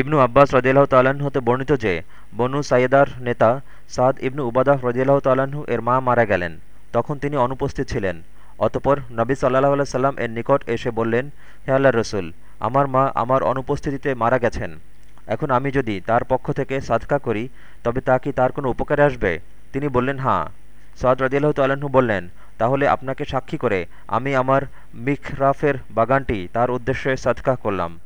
ইবনু আব্বাস রদিয়াল্লাহ তাল্লাহ্ন হতে বর্ণিত যে, বনু সাইয়েদার নেতা সাদ ইবনু উবাদাহ রদিয়াল্লাহ তাল্লাহ্ন এর মা মারা গেলেন। তখন তিনি অনুপস্থিত ছিলেন। অতপর নবী সাল্লাহ আল্লাহ সাল্লাম এর নিকট এসে বললেন, হে আল্লাহ রসুল, আমার মা আমার অনুপস্থিতিতে মারা গেছেন। এখন আমি যদি তার পক্ষ থেকে সাদকা করি, তবে তা কি তার কোনো উপকারে আসবে? তিনি বললেন, হাঁ। সাদ রদিয়াল্লাহ তাল্লাহ্ন বললেন, তাহলে আপনাকে সাক্ষী করে আমি আমার মিখরাফের বাগানটি তার উদ্দেশ্যে সাদকা করলাম।